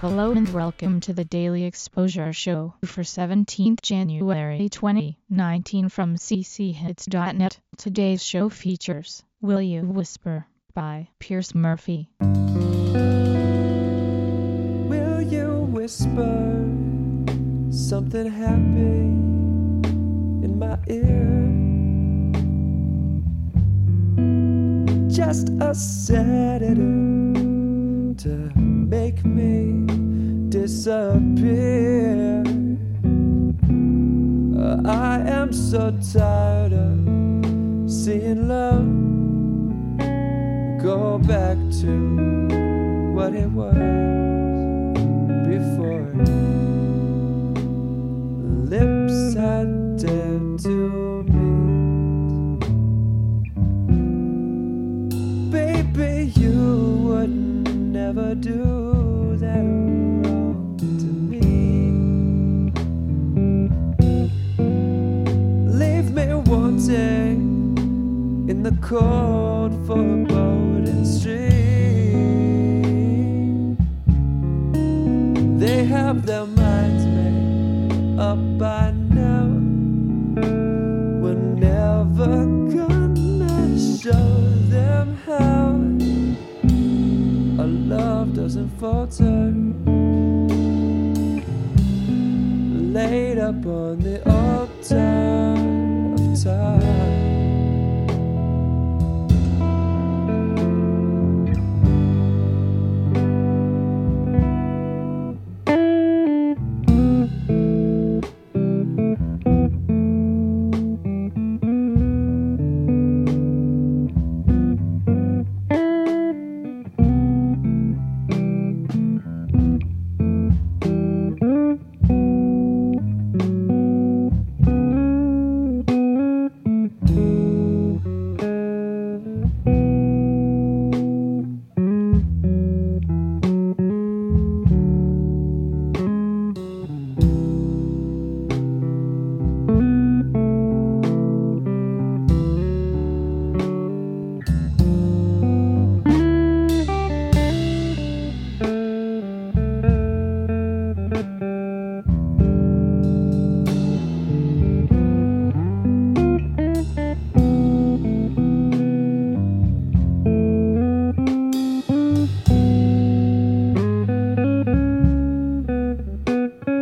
Hello and welcome to the Daily Exposure Show for 17th January 2019 from cchits.net. Today's show features Will You Whisper by Pierce Murphy. Will you whisper something happy in my ear? Just a sedative make me disappear. Uh, I am so tired of seeing love go back to what it was never do that to me. Leave me wanting in the cold foreboding stream. They have their minds made up by falter. Laid up on the altar of time.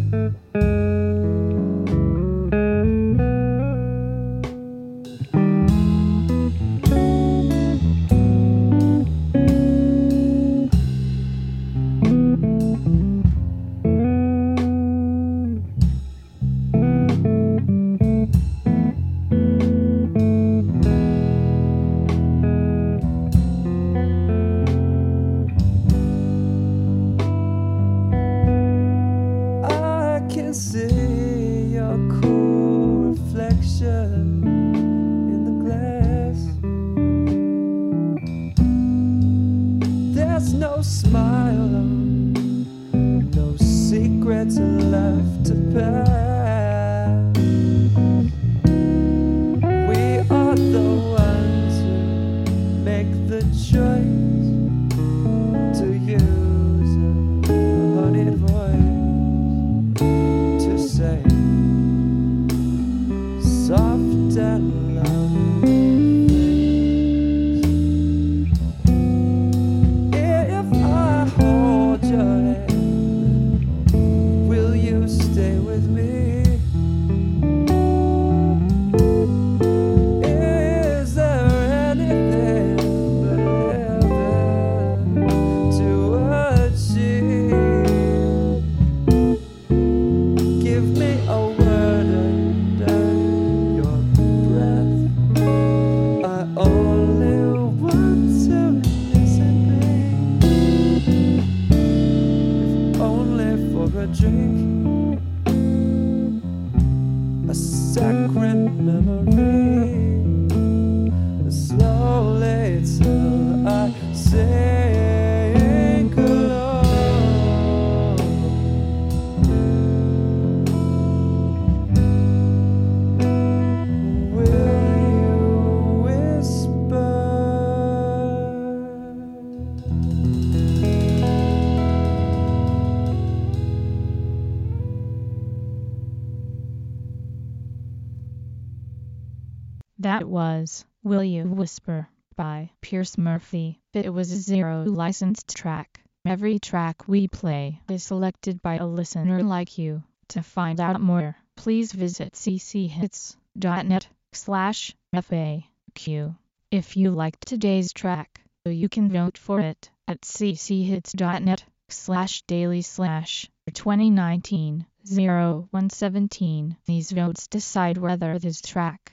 I no smile no secrets left to pass. That was Will You Whisper by Pierce Murphy. It was a zero licensed track. Every track we play is selected by a listener like you. To find out more, please visit cchits.net slash FAQ. If you liked today's track, you can vote for it at cchits.net slash daily slash 2019 0117. These votes decide whether this track